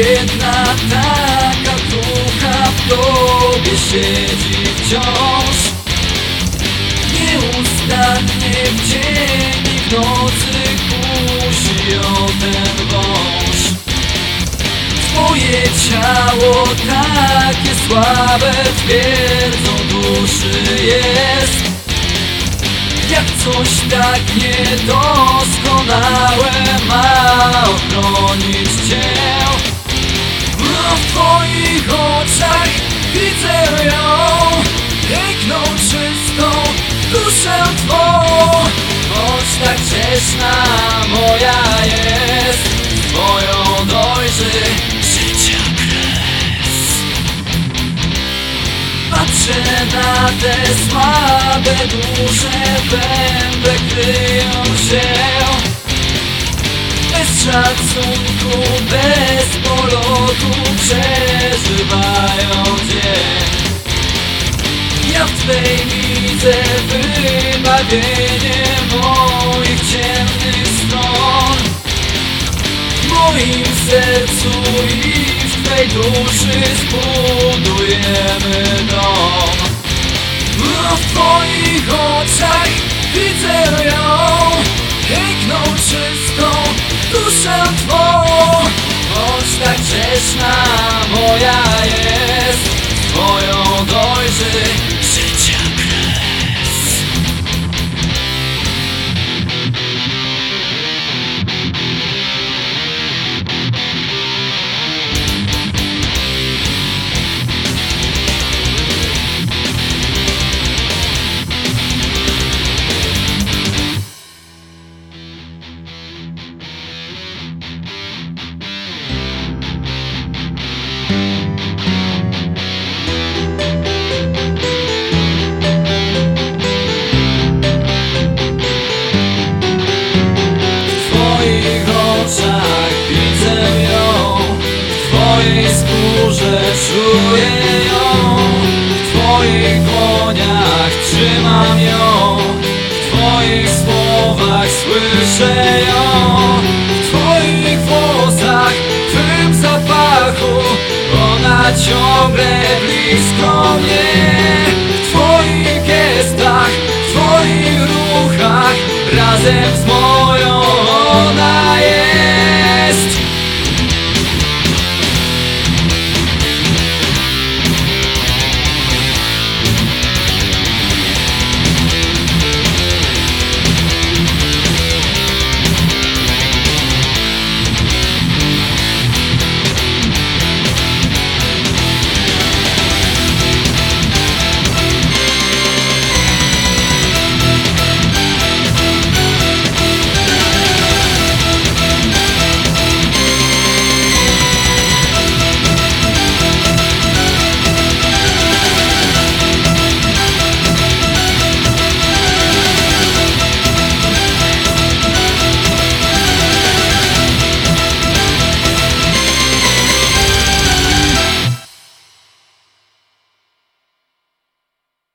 Jedna taka ducha w tobie siedzi wciąż. Nieustannie w dzień i w nocy kusi o ten wąż. Twoje ciało takie słabe twierdzą duszy jest. Jak coś tak niedoskonałe ma ochronić grzeszna moja jest Twoją dojrzy życia kres. Patrzę na te słabe dusze Będę kryją się. Bez szacunku, bez polotu Przeżywają dzień Ja w Twej widzę wybawienie moich Twej duszy zbudujemy dom. No w Twoich oczach widzę ją. Piękną, czystą duszę Twą. Bądź tak grzeszna moja czuję ją W Twoich dłoniach trzymam ją. W Twoich słowach słyszę ją. W Twoich włosach, w Twym zapachu Ona ciągle blisko mnie. W Twoich gestach, w Twoich ruchach Razem z moją